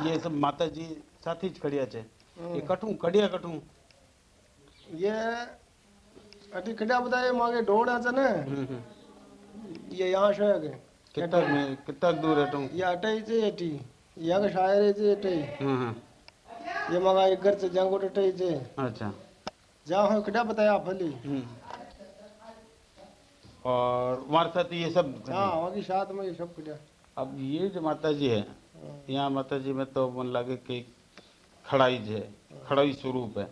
ये सब माता जी साथ જ કડિયા છે એ કઠું કડિયા કઠું ये अटी खड़ा बताए मांगे ढोड़ा से ना हम्म, हम्म। ये यहाँ से है कितना में कितना दूर है तुम ये अटई से अटी यहाँ का शायर है से अटई हाँ हाँ ये मंगा एक घर से जंगो अटई से अच्छा जहाँ हो खड़ा बताया फली हम्म। और हमारे साथ ये सब हाँ वहाँ की साथ में ये सब खड़ा अब ये जो माता जी है यहाँ माता जी में तो मन लगे कि खड़ाई जो है खड़ाई स्वरूप है।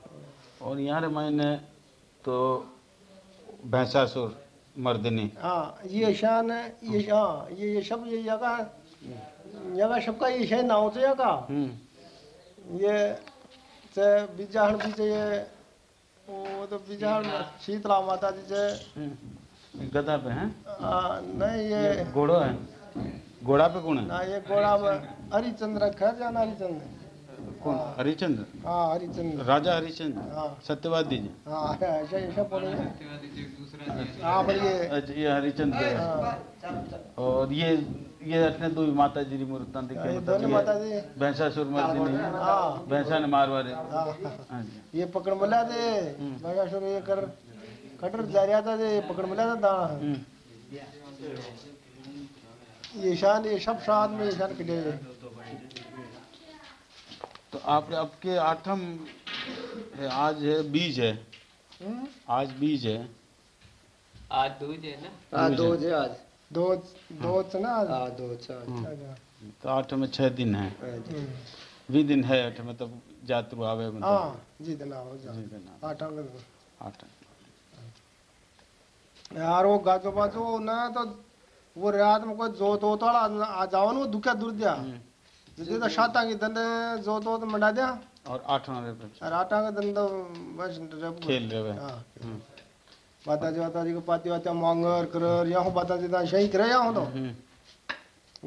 और यहाँ रे मैंने तो भैंसासुर मर्दनी। हाँ ये शान है ये हाँ ये ये सब ये जगह जगह सबका ये शय नाव से जगह। हम्म। ये से बिजाहन भी ये वो तो बिजाहन शीतला माता जी से। हम्म। गधा पे है? आ, नहीं ये घोड़ो है? घोड़ा पे कौन है? ना ये घोड़ा में हरिचंद्र रखा है जाना हरिचंद्र। कौन? हरिचंद्र? हाँ हरिचंद्र। राजा हरिचंद्र? हाँ। सत्यवादी जी? हाँ ऐसा ऐसा बोले हाँ। पर ये अच्छा ये हरिचंद्र हाँ, और ये ये अपने दो माता जी की जी भैंसासुर मर्दिनी हाँ। भैंसा ने मारवारे हाँ। हाँ ये पकड़ मिला थे बड़ा शुरू ये कर कटर जा रहा था ये पकड़ मिला था दाना। हम्म। ये शान ये सब साथ में ये शान खड़े हैं तो आप आपके आठम है, आज है बीज है। हम्म? आज बीज है। आज दूज है ना? हाँ दो जे आज। दो दो च ना आज? हाँ दो चार अच्छा। तो आठ में छह दिन है। हम्म। वी दिन है आठ में तब जातरू आवे मतलब हाँ जी दिन आओ जी। दिन आवे। आठ आठ यार वो गाजो बाजो ना तो वो रात में कोई जो तो तोड़ा आ जाओ ना वो दुखा दूर दिया। आंगी दंड जो तो मंडा दिया। और और तो बस खेल रहे हैं। हाँ। हम्म। माता जी जी को पाती मांगर कर यहाँ माता जी ता सही करे यहाँ तो। हम्म।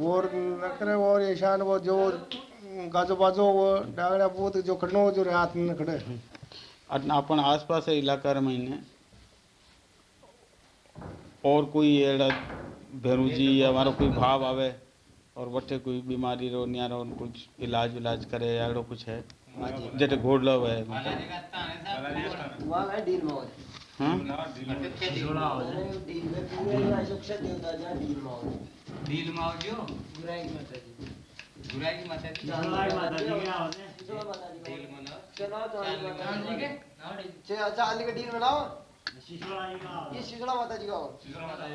और न करे और ईशान वो जो गाजो बाजो वो डागड़ा पूत जो खड़नो जो रात में खड़े। अट- अपन आसपास के इलाका रे महीने और कोई एड़ा भेरू जी या हमारो कोई भाव आवे और वटे कोई बीमारी रो न्यारो कुछ इलाज विलाज करे या एड़ो कुछ है। डील में होते हाँ। हैं? चलो अच्छा आली का डील बनाओ ये शीतला माता जी का माता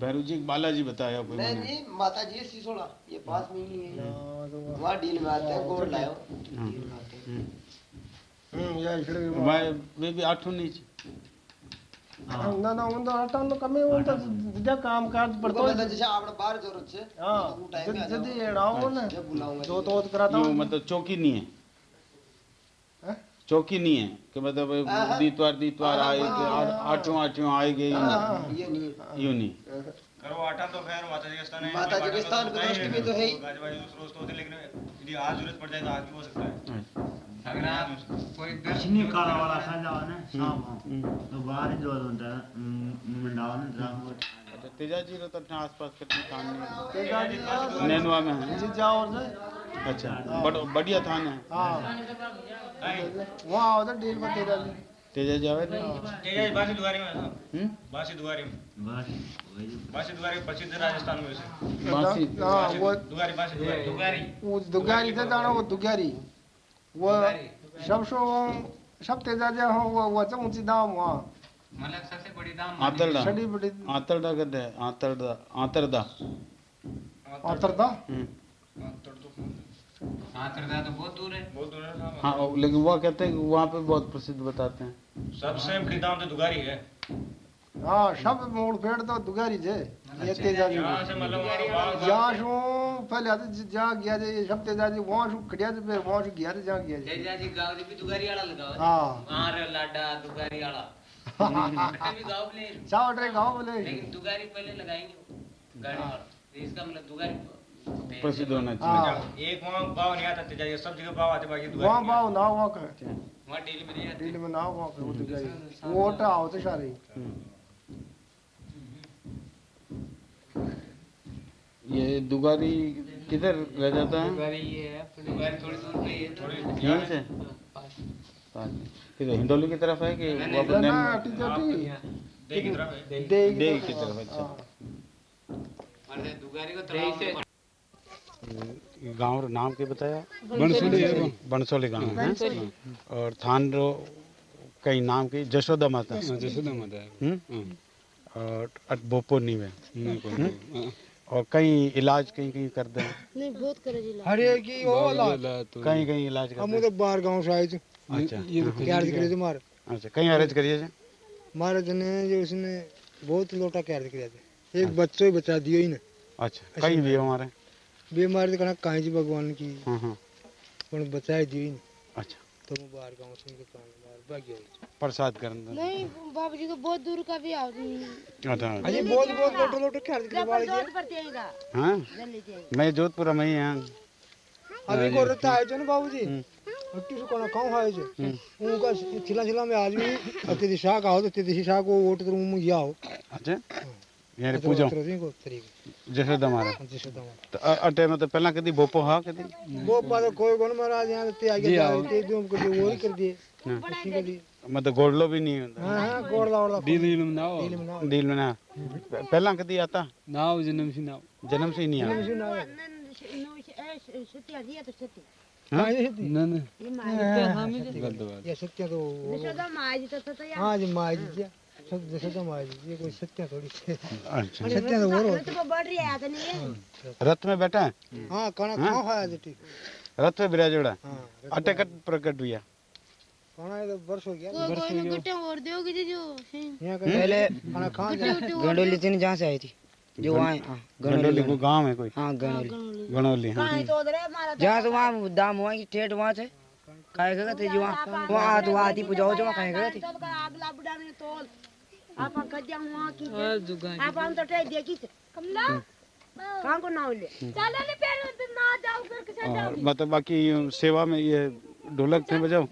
भैरू बालाजी बताया कोई नहीं नहीं माता जी है ये पास में ही है। वो- वहाँ डील में आते हैं गोड़ लायो हाँ। हैं हम्म। हम्म मैं भी आठों नीचे ना ना उन हटा कमी उन तो जा काम काज पड़तो उनको मतलब जैसे आपने बाहर ज़रूरत से हाँ वो टाइम पे आ जद जाओ जद एड़ाओ ना जब बुलाऊँगा जो तो कराता हूँ मतलब चौकी नहीं है चौकी नहीं है कि मतलब। दीतवार दीतवार आए आठों आठों आए गए हाँ, नहीं यूँ नहीं करो आटा तो खैर माता जी के स्थान है माता जी के स्थान तो है ही। गाजबाजी रोज तो होते लेकिन यदि आज ज़रूरत पड़ जाए तो आज भी हो सकता है जिनी काला वाला खाजा वाला शाम हम्म। तो बाहर जो होता है मंडावा ने ड्राम तेजा जी तो अपने आसपास कितने थान नहीं तेजा जी तो नैनवा में है। जीजा और से अच्छा हाँ। बड़ बढ़िया थान है। हाँ। वहाँ होता डेल तो? में तेजा जी तेजा जावे ने तेजा बासी द्वारे में हम बासी द्वारे में। बासी द्वारे प्रसिद्ध राजस्थान में से। बासी? हाँ, वो दुगारी बासी दुगारी वो दुगारी था दाना वो दुगारी हो तो मतलब हैं हम्म। हाँ तो है। है हाँ लेकिन वह कहते हैं कि वहाँ पे बहुत प्रसिद्ध बताते हैं। सबसे बड़ी दाम तो दुगारी है। हाँ सब मोड़ फेड़ तो दुगारी जे। ये तेजा जी यहाँ से मतलब यहाँ पहले आते ज- जहाँ गया जे ये सब तेजा जी वहाँ शू खड़िया जे फिर वहाँ शू गया जे जहाँ गया जे। जय जी गाँव जी भी दुगारी वाला लगाओ हाँ। वहाँ रे लाडा दुगारी वाला भी गाँव ले चावट रे गाँव बोले लेकिन दुगारी पहले लगाएँगे गाड़ी तो इसका मतलब दुगारी प्रसिद्ध होना चाहिए। हाँ एक वहाँ भाव नहीं आता तेजा सब जगह भाव आते बाकी वहाँ दुगारी बाव ना वहाँ का वहाँ डील में नहीं आते। डील में ना वहाँ का वो दुगारी वो ओटा आओ तो सारे। ये दुगारी किधर रह जाता है? दुगारी ये है अपने दुगारी थोड़ी दूर पे है यहीं से? पास। फिर हिंडोली की तरफ़ है कि वो अपने ना टीचर की तरफ़ है दे की तरफ़ अच्छा। हमारे दुगारी को थोड़ा गाँव रो नाम के बताया? बनसोली बनसोली गाँव। है। और थान रो कई नाम की जशोदा माता। जसोदा माता है। हम्म? और अट बोपो नीवे हम्म? और कई इलाज कहीं कहीं कर दे। नहीं बहुत करे जिला हरे की ओ ला तो कहीं कहीं इलाज कर हम तो बाहर गाँव से आए थे। अच्छा। क्या दिख मार। अच्छा कहीं अरेंज करिए जी महाराज ने जो उसने बहुत लोटा क्या दिख रहे थे। एक बच्चों ही बचा दियो ही ना। अच्छा कहीं भी हमारे? बीमारी तो कहना कहीं जी भगवान की हाँ हाँ। पण बचाए दियो ही ना अच्छा। तो मैं बाहर गाँव से उनके पास बाहर भाग गया प्रसाद करन नहीं बाबू जी को बहुत दूर का भी आओ। अच्छा। अजी बहुत बहुत लोटो लोटो क्या दिख रहे जोत पर देगा हाँ? मैं जोधपुर में ही हाँ। अभी को रहता है जो। ना बाबूजी अट्टी से कोना गाँव है जो? उनका छिला छिला में आदमी अति दिशा का हो तो तिथि दिशा को वोट तो मुँह या हो अच्छा। यार पूजो जशोदा मारा तो अटे में तो पहला कदी बोपो हा कदी वो बात कोई कोन महाराज यहाँ ते आगे ते जो को जो वो ही कर दिए उसी के लिए मतलब गोड़लो भी नहीं होता हाँ हाँ गोड़ ला ओड़ा डील इलम नाव डील में ना पहला कदी आता नाव जन्म सी नाव जन्म से ही नहीं आता सुना है सत्या दिया तो सत्य हाँ ये न न ये माँ बात ये सत्य तो माँ तो तो हाँ जी माँ जी जी सब जैसे तो माँ कोई सत्य थोड़ी अच्छा। सत्य तो वो तो बढ़ रही है तो रथ में बैठा है? हाँ खाना खाओ है आज रथ में बिराजोड़ा हाँ अटे प्रकट हुआ। है तो वर्ष हो गया। कोई कोई ने गुट्टे और दोगे जी जो पहले खाना खा गंडोली तीन जहाँ से आई थी। जो वहाँ हाँ, को गाँव है कोई? हाँ गंडोली। गणोली हाँ। कहीं तो है मारा जहाँ से वहाँ दाम हुआ की ठेठ वहाँ से। खाए गए थे जो वहाँ वहाँ तो वहाँ आती पूजा जो वहाँ खाए गए थे? आप कद्या हुआ की आप हम तो ट्राई देखी कमला? कहाँ को नाव ले? चलो ले पैर ना जाओ कर के और मतलब बाकी सेवा में ये ढोलक थे बजाओ?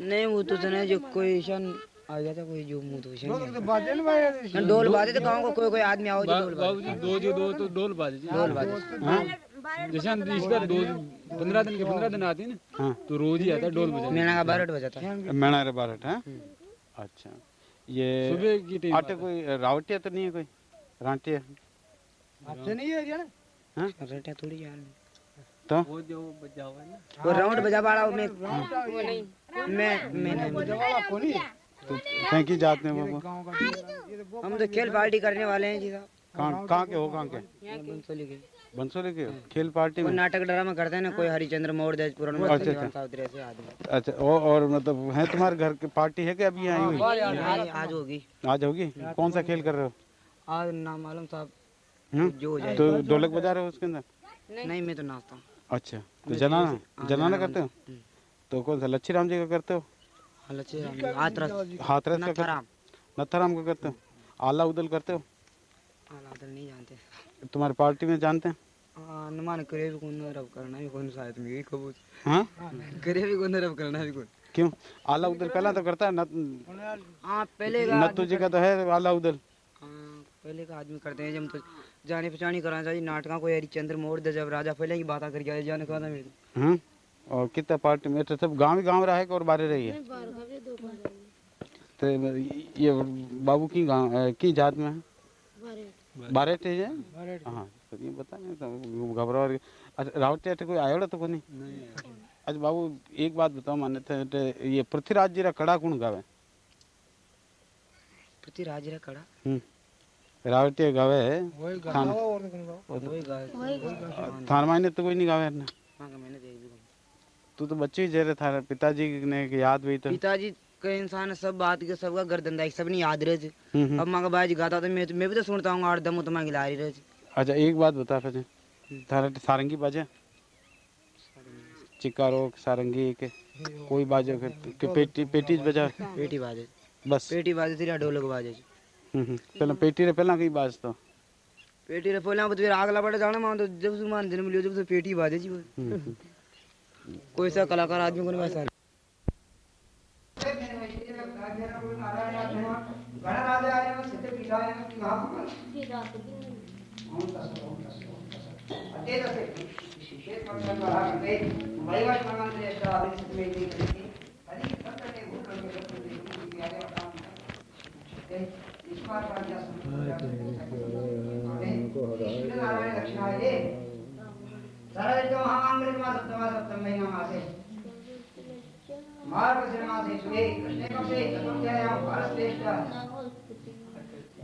नहीं वो तो सुने जो कोई शन आ गया था कोई जो मुँह तो शन तो बात ना भाई ढोल बाजे तो गाँव को कोई कोई आदमी आओ जो ढोल बाजे दो जो दो तो डोल बाजे ढोल बाजे जैसे हम इसका दो पंद्रह दिन के पंद्रह दिन आती है ना हाँ। तो रोज ही आता है डोल बजाने। मीना का बारह बजा था मैना रे बारट है। अच्छा। ये सुबह की टाइम आटे कोई रावटिया तो नहीं है कोई? रांटिया? आपसे नहीं है ना हाँ? रेटा थोड़ी यार। तो? वो जो बजा हुआ है ना। वो राउंड बजा बाड़ा मैं मैं मैं नहीं बजा तो कहीं की जात में वो हम तो खेल पार्टी करने वाले हैं जी साहब। कहाँ कहाँ के हो कहाँ के? बंसोली के बंसोली के खेल पार्टी में? नाटक ड्रामा करते हैं ना कोई हरिचंद्र मोड़ देश पुराण अच्छा, अच्छा। आदमी। अच्छा और, और मतलब है तुम्हारे घर की पार्टी है क्या अभी आई हुई? आज आज होगी। आज होगी? कौन सा खेल कर रहे हो? आज नाम मालूम साहब हम्म? जो हो जाए। तो ढोलक बजा रहे हो उसके अंदर? नहीं मैं तो नाचता हूँ। अच्छा तो जनाना जनाना करते हो? तो कौन सा लच्छी राम जी का करते हो? हाथरस। हाथरस का नथाराम। नथाराम का करते हो? आला उदल करते हो? हालात नहीं जानते। तुम्हारी पार्टी में जानते हैं? हाँ, अनुमान करे भी कौन रब करना भी कौन शायद में कबूत हाँ? करे भी कौन रब करना भी कौन क्यों? आला उदल पहला तो करता है नत- हाँ पहले का नत्थू जी का तो है आला उदल। हाँ, पहले का आदमी करते हैं जब तो जाने पहचानी कराना चाहिए नाटका कोई हरिचंद्र मोड़ दे जब राजा पहले की बात करके आए जाने का मेरे। हाँ? और कितना पार्टी में तो सब गाँव ही गाँव रहा है और बाहर रही है? का बार तो ये बाबू की गाँव की जात में है? बारे बारह टे है हाँ तो ये बता नहीं तो घबरा और अच्छा रावत टे कोई आयोड़ा तो कोनी अच्छा बाबू एक बात बताओ माने थे ये पृथ्वीराज जी रा कड़ा कौन गावे? पृथ्वीराज रा कड़ा? हम्म रावत टे गावे। गाओ और कौन गाओ वही गा थान मायने तो कोई नहीं गावे ना। हाँ का मैंने देख भी तू तो बच्चे ही जे रहे था पिताजी ने याद हुई तो। पिताजी का इंसान सब बात के सबका गर्दन सब नहीं याद रहे हम्म, हम्म। अब माँ का बाजी गाता तो मैं तो मैं भी तो सुनता हूँ आठ दम तो मैं गिला रही रहे अच्छा एक बात बता फिर थारा सारंगी बाजे चिकारो सारंगी के कोई बाजे के, के पेटी पेटीज बजा पेटी बाजे बस पेटी बाजे थी ढोलक बाजे। हम्म, हम्म। पहले पेटी रे पहला कहीं बाज तो पेटी रे पहले तो आगला पड़े जाना मान तो जब से मान जन्म लियो जब से पेटी बाजे जी। हम्म, हम्म। कोई सा कलाकार आदमी को नहीं वैसा ओम तत्सत ओम तत्सत ओम तत्सत अद्वैत से विशेष मंत्र द्वारा करते वैवश मंत्र श्रेष्ठ अभिष्ट में दी करके हरि भक्त ने भूत करके भक्त ने भूत की आगे बताऊँ इस बार का क्या नारायण दक्षिणाय सरल महामृत मास सप्तमा सप्तम महीना मासे मार्ग से कृष्णे पक्षे चतुर्थ्यायां भारतश्रेष्ठ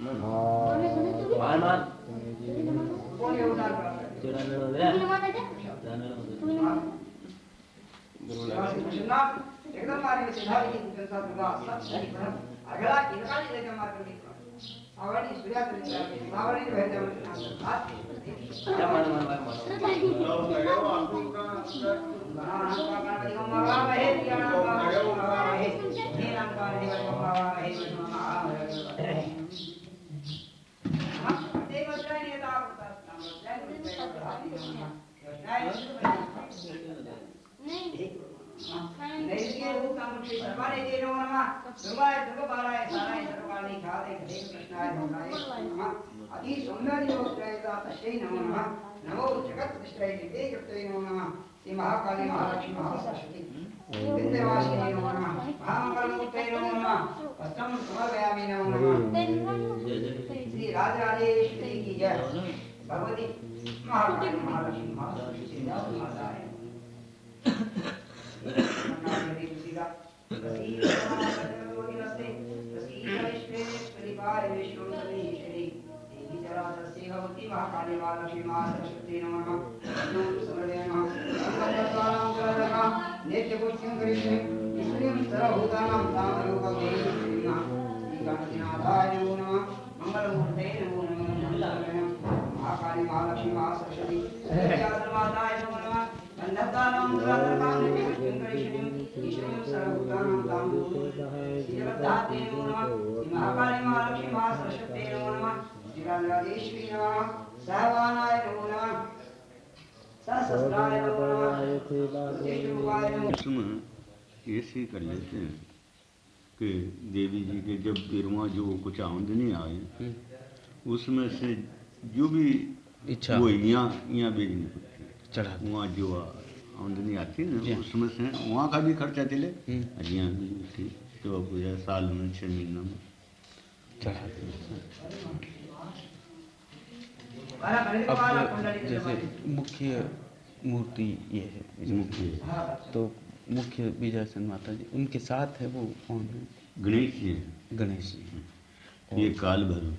धात मान रक्षण लोक में लग्न बोलता है को है कृष्ण एकदम मारे सिद्धार्थ की जनता दुर्गा सब सही परम अगला इनका ही लेकर मार कर देखा आवड़ी सूर्या तरीका आवड़ी भय जम हाथ अति सौंदर्य नमो नमः नमो जगत प्रतिष्ठाय नमो नमः श्री महाकाली महालक्ष्मी महासरस्वती विद्यावासिनी नमो नमः महामंगलमूर्तये नमो नमः वस्त्रं समर्पयामि नमो नमः श्री राजराजेश्वरी की जय भगवती महालक्ष्मी महासरस्वती माता है महाकाली महालक्ष्मी महासरस्वती माताय नमो। नमः अन्नदानं दुरादरकां नित्यं ईश्वरीं सर्वभूतानां जगद्धात्रे नमो नमः। महाकाली महालक्ष्मी महासरस्वती नमो नमः। श्रीराजेश्वरी नमः। सहवानाय नमो नमः। सहस्राय नमो नमः। विष्णुवाय ऐसे कर लेते हैं कि देवी जी के जब बिरवा जो कुछ आमदनी आए उसमें से जो भी इच्छा वो यहाँ यहाँ भेजनी पड़ती है चढ़ा वहाँ जो आमदनी आती है जी। ना उसमें से वहाँ का भी खर्चा चले। हम्म। और यहाँ भी ठीक तो पूजा साल में छः महीना में। चढ़ा अब जैसे मुख्य मूर्ति ये है मुख्य। तो मुख्य विजयसन माता जी उनके साथ है वो कौन है? गणेश जी हैं। गणेश जी। ये काल भैरव।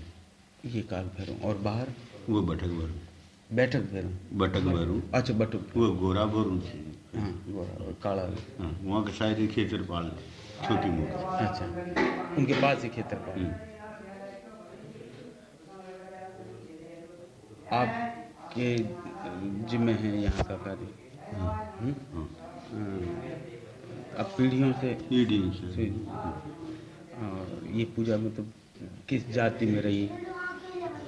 ये काल भैरव। और बाहर? वो बटक भैरव। बैठक भैरव। बटक भैरव। अच्छा बटक वो गोरा भैरव से हाँ गोरा और काला हाँ वहाँ का शायद खेतरपाल छोटी मूर्ति अच्छा उनके पास ही खेतर हम्म। आपके जिम्मे है यहाँ का कार्य? हम्म? हाँ। हाँ। अब पीढ़ियों से? पीढ़ियों से। से। और ये पूजा मतलब किस जाति में रही?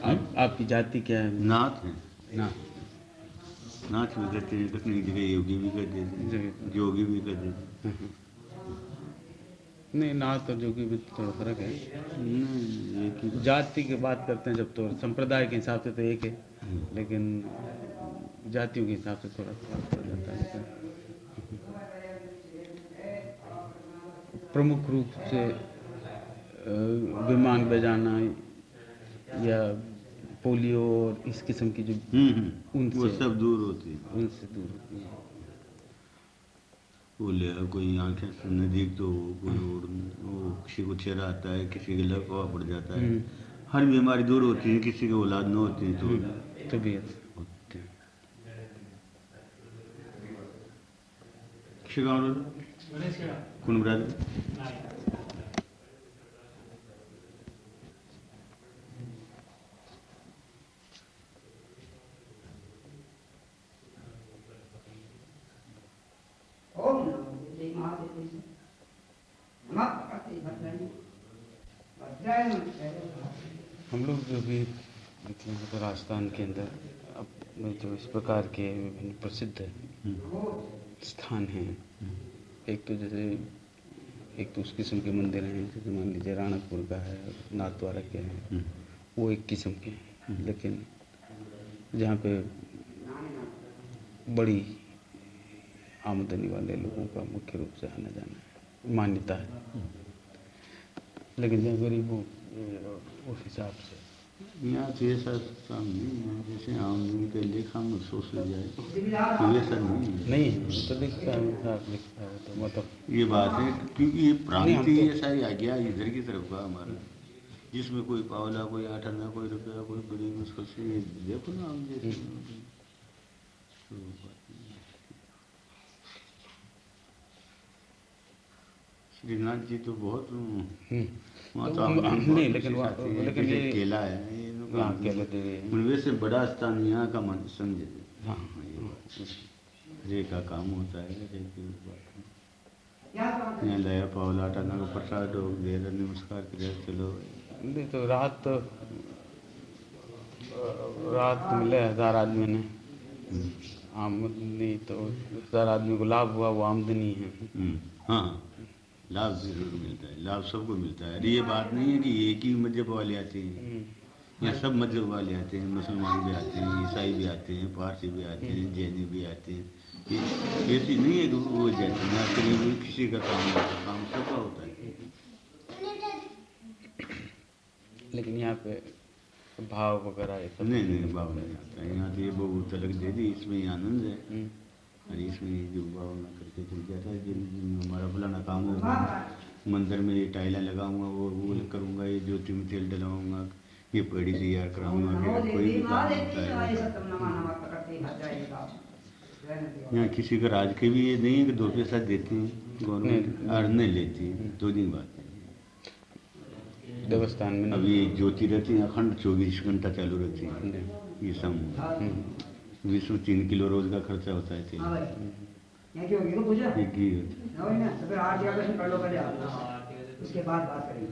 आप आपकी जाति क्या है? नाथ है। नाथ। भी कहते हैं कितनी जगह योगी भी कहते हैं योगी भी कहते हैं। नहीं नाथ और जोगी में थोड़ा फ़र्क है। नहीं ही जाति की बात करते हैं जब तो संप्रदाय के हिसाब से तो एक है लेकिन जातियों के हिसाब से थोड़ा फ़र्क पड़ जाता है प्रमुख रूप से विमान बजाना या पोलियो और इस किस्म की जो हम्म, हम्म। उनसे- वो सब दूर होती है। उनसे दूर होती है। वो ले कोई आँखें से नज़दीक तो कोई और वो किसी को चेहरा आता है किसी के लकवा पड़ जाता है। हम्म। हर बीमारी दूर होती है किसी की औलाद न होती है तो। तो हैं। किसी गाँव कौन ब्रादर हम लोग जो भी मतलब मतलब राजस्थान के अंदर अपने जो इस प्रकार के विभिन्न प्रसिद्ध स्थान हैं। एक तो जैसे एक तो उस किस्म के मंदिर हैं जैसे मान लीजिए राणकपुर का है नाथद्वारा के हैं। वो एक किस्म के हैं लेकिन जहाँ पे बड़ी आमदनी वाले लोगों का मुख्य रूप से आना जाना है मान्यता है। लेकिन जहाँ गरीबों उस हिसाब से यहाँ तो नहीं है जैसे आमदनी लेखा में सोच जाए। तो ऐसा नहीं नहीं तो दिखता है हिसाब दिखता है तो मतलब ये बात है क्योंकि ये प्रांति हम तो- आ गया इधर की तरफ़ का हमारा। जिसमें कोई पावला कोई आठ आना कोई रुपया कोई बड़ी मुश्किल से ये देखो ना हम जैसे तो बात नहीं है। श्रीनाथ जी तो बहुत वहाँ तो तो नहीं, लेकिन है। लेकिन ये- केला है ये लोग हाँ, हैं। से बड़ा स्थान यहाँ का मन समझे हाँ है। का काम होता है हरे की बात है। यहाँ लाया पावला टाना को प्रसाद हो दे नमस्कार करे चलो नहीं तो रात तो रात तो मिले हज़ार आदमी ने आमदनी तो हज़ार आदमी को लाभ हुआ वो आमदनी है हम्म, हाँ लाभ ज़रूर मिलता है लाभ सबको मिलता है। अरे ये बात नहीं है कि एक ही मज़हब वाले आते हैं यहाँ सब मज़हब वाले आते हैं मुसलमान भी आते हैं ईसाई भी आते हैं पारसी भी आते हैं जैनी भी आते हैं। ये ऐसी नहीं है कि वो जैसे यहाँ करीब किसी का काम होता काम सबका होता है। लेकिन यहाँ पे भाव वगैरह नहीं नहीं भाव नहीं आता यहाँ तो ये बहुत तलक दे दी इसमें आनंद है। हम्म, और इसमें जो भावना करके चल जाता है जिन जिन हमारा फलाना काम होगा। मंदिर में ये टाइलें लगाऊँगा वो वो करूँगा ये ज्योति में तेल डलाऊँगा ये पेड़ी तैयार कराऊँगा कोई भी काम होता है। यहाँ किसी का राज के भी ये नहीं है कि दो पैसा देते हैं गवर्नमेंट और नहीं लेती है दो दिन बाद देवस्थान में अभी ज्योति रहती है अखंड चौबीस घंटा चालू रहती है ये सब। विश्व तीन किलो रोज का खर्चा होता है ही है। तो फिर आरती का दर्शन कर लो पहले उसके बाद बात करेंगे।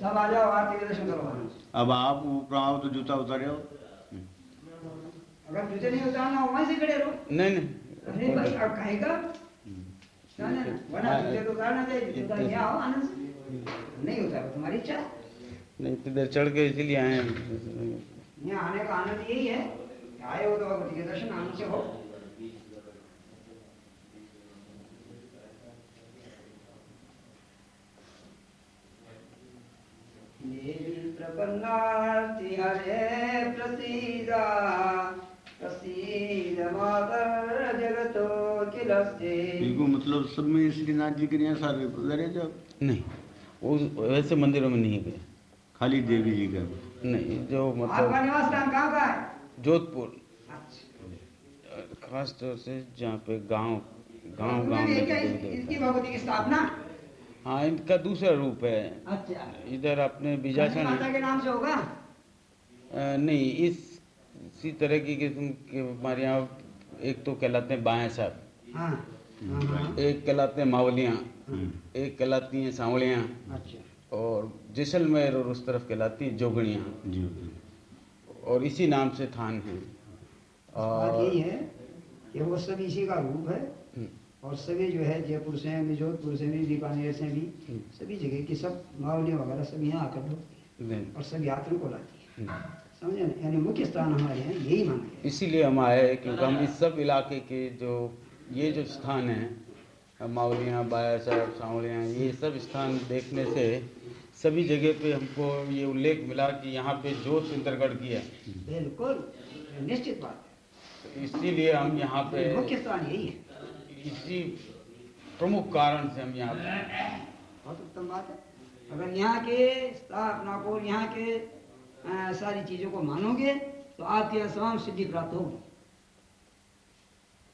सब आ जाओ आरती का दर्शन करो। अब आप ऊपर आओ तो जूता उतारे हो अगर तुझे नहीं उतारना वहीं से खड़े रहो। नहीं नहीं। भाई अब कहेगा। ना ना। वरना तुझे तो उतारना चाहिए। आओ आनंद से। नहीं उतारो तुम्हारी इच्छा। नहीं तो इधर चढ़ के इसीलिए आए हैं। यहाँ आने का आनंद यही है कि आए हो तो भगवती के दर्शन आनंद से हो। देवी प्रपन्नार्ति हरे प्रसीदा प्रसीद मातर जगतो किलस्ते। मतलब सब में श्रीनाथ जी के यहाँ सारे उधर जाओ। नहीं वो वैसे मंदिरों में नहीं गए। खाली देवी जी का। नहीं जो आपका मतलब निवास स्थान कहाँ का है? जोधपुर। खास तौर से जहाँ पे गाँव गाँव गाँव में भगवती की स्थापना? हाँ इनका दूसरा रूप है। अच्छा। इधर अपने बीजासन माता के नाम से होगा? नहीं इस इसी तरह की किस्म के हमारे यहाँ एक तो कहलाते हैं बाया साहब। हाँ। हाँ, हाँ। एक कहलाते हैं मावलियाँ। हम्म, एक कहलाती हैं सांवलियाँ। अच्छा। और जैसलमेर और उस तरफ़ कहलाती है जोगणियाँ जी जी। और इसी नाम से थान है। और यही है कि वो सब इसी का रूप है। हम्म, और सभी जो है जयपुर से भी जोधपुर से भी बीकानेर से भी हम्म। सभी जगह की सब मावली वगैरह सब यहाँ आकर है और सब यात्रियों को लाती है। हम्म। समझे ना? यानी मुख्य स्थान हमारे यहाँ यही माना इसीलिए हम आए हैं क्योंकि हम इस सब इलाके के जो ये जो स्थान है मावलियाँ बाया साहब सांवलियाँ ये सब स्थान देखने से सभी जगह पे हमको ये उल्लेख मिला कि यहाँ पे जो सुंदरगढ़ की है। बिल्कुल निश्चित बात तो इसीलिए हम यहाँ पे मुख्य स्थान यही है। इसी प्रमुख कारण से हम यहाँ पे बहुत उत्तम बात है। अगर यहाँ के स्थापना को यहाँ के सारी चीज़ों को मानोगे तो आपके यहाँ तमाम सिद्धि प्राप्त होगी।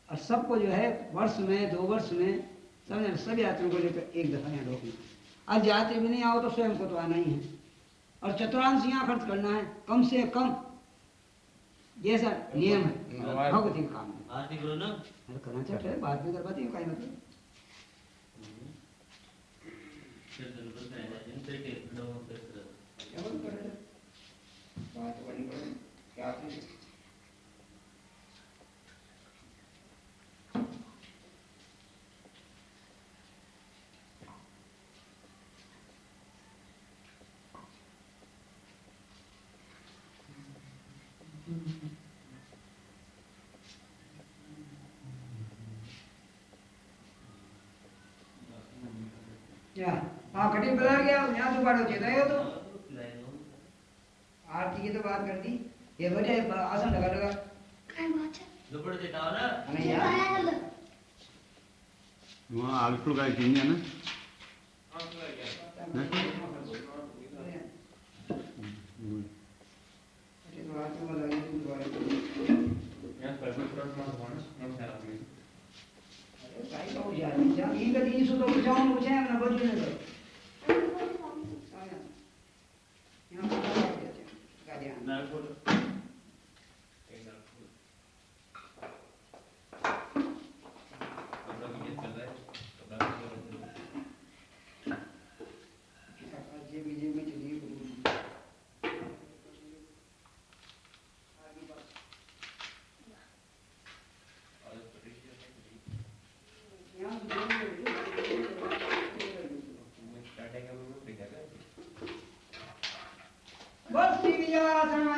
और सबको जो है वर्ष में दो वर्ष में समझे सब यात्रियों को लेकर एक दफ़ा यहाँ रोकना। अब यात्री भी नहीं आओ तो स्वयं को तो आना ही है। और चतुरांश यहाँ खर्च करना है कम से कम। ये सर नियम है। भगवती का काम है। करो ना। करना चाहते हैं बाद में करवाती हूँ कहीं मतलब बात बड़ी बड़ी क्या? या हाँ कटिंग बदल गया यहाँ दोबारा चेता है तो। आरती की तो बात कर दी। ये बड़े आसन लगा लगा। दुपड़ के डाल ना हमें यार। वहाँ आलकुल का किंग है ना? बस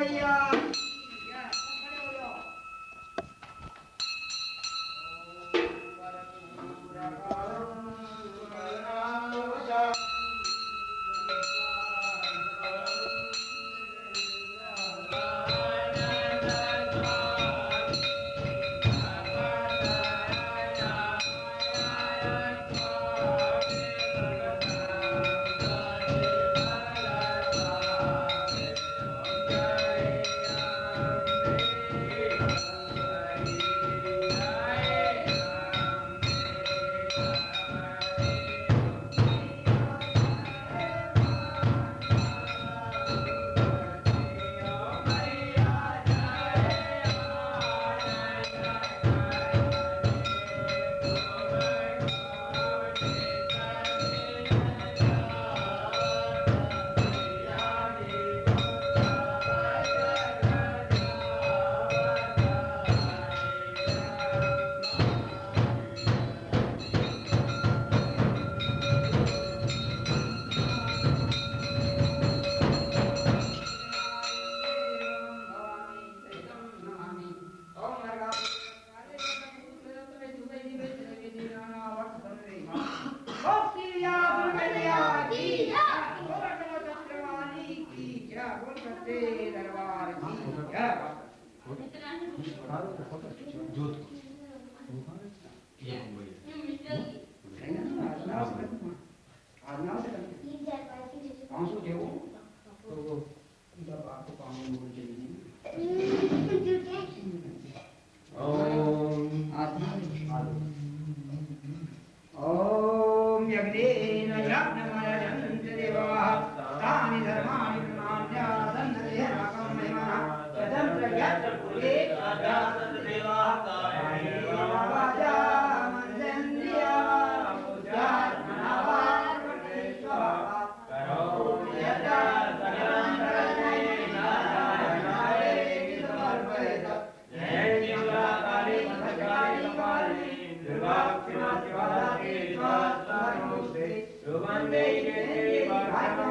哎呀。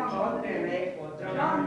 भागं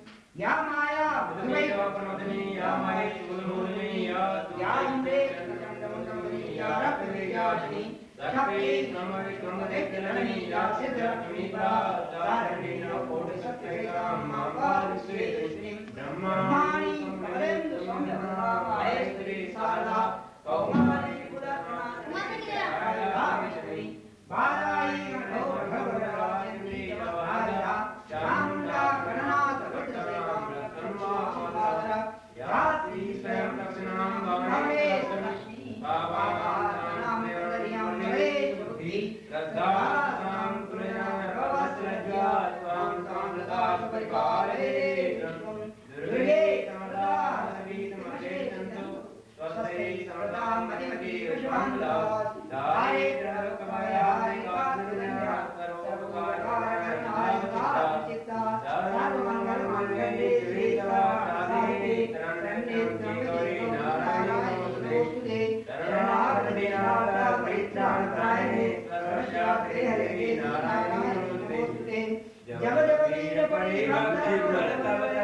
या माया भुवै या माये कुलमूलिनी या या अम्बे चण्डमुण्डमुनि या रक्तवीर्याशिनी शक्ति ब्रह्मविक्रमदेवजननी या सिद्धलक्ष्मी तारिणी नवकोटिसत्यविक्रां मापालिश्रीं ब्रह्माणि कमलेन्दु सौम्यप्रभावाय श्री शारदा कौमारी गुणप्रणामी बालायि नमो भगवती देवभाया चामुण्डा गणनाथ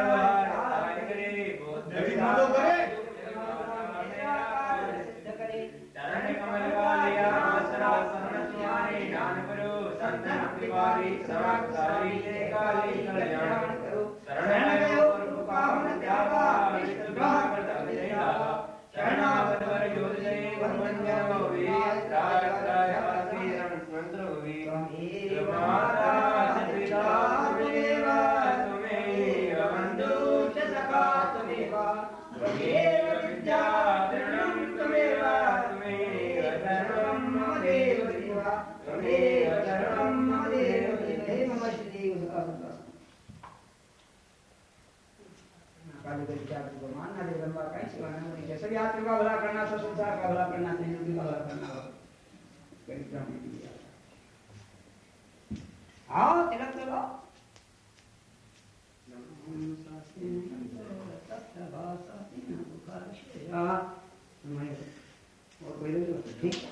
जवाहर करे शरण करो जैसे आत्मा का भला करना सब संसार का भला करना तेरे भी भला करना। की ठीक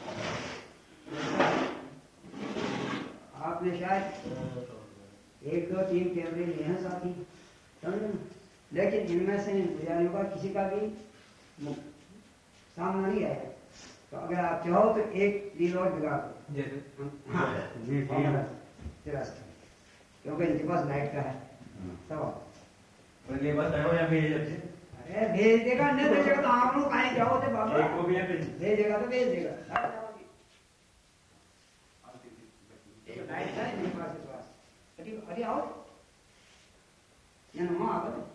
आपने शायद एक, दो, तीन कैमरे लिए हैं साथी। समझे? लेकिन इनमें से इन पुजारियों का किसी का भी सामना नहीं आया तो अगर आप चाहो तो एक रील और दिखा दो। हाँ क्योंकि इनके पास लाइट का है। सब या भेज अरे भेज देगा नहीं भेजेगा तो आप लोग कहीं जाओ थे बाबा। एक को भी भेज भेजेगा तो भेज देगा। है पास अरे अरे आओ। यहाँ वहाँ आ गए।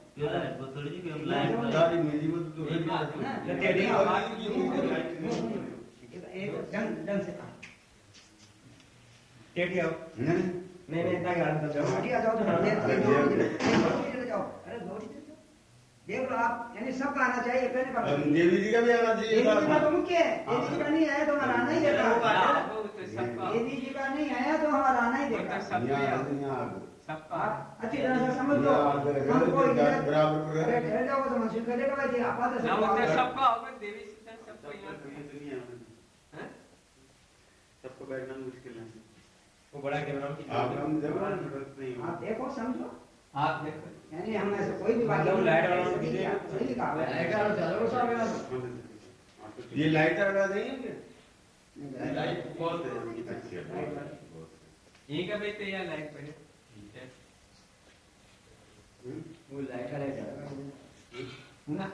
आओ नहीं इतना जाओ तो अरे जाओ आप यानी आना चाहिए। देवी जी का भी आना चाहिए देवी जी का तो मुख्य है देवी जी का नहीं आया तो हमारा आना ही देता सबका देवी जी का नहीं आया तो हमारा आना ही देता अच्छी तरह से समझ। लो यहाँ आकर हमको इधर- बराबर अरे कर ठहर जाओ तो मंसूर करेगा भाई जी आप आते ना सब होता आओ। सबका होगा देवी सीता सबका यहाँ हैं? सबको बैठना मुश्किल है। वो बड़ा कैमरा आप हम जब ज़रूरत नहीं हो। आप देखो समझो। आप देखो। यानी हम ऐसे कोई भी बात मतलब लाइट वाला नहीं। नहीं है। लाइट वाला चलो साहब ये लाइट लगा देंगे नहीं, लाइट बहुत है। यहीं का बेचते या लाइट पे वो लाइट वाला ना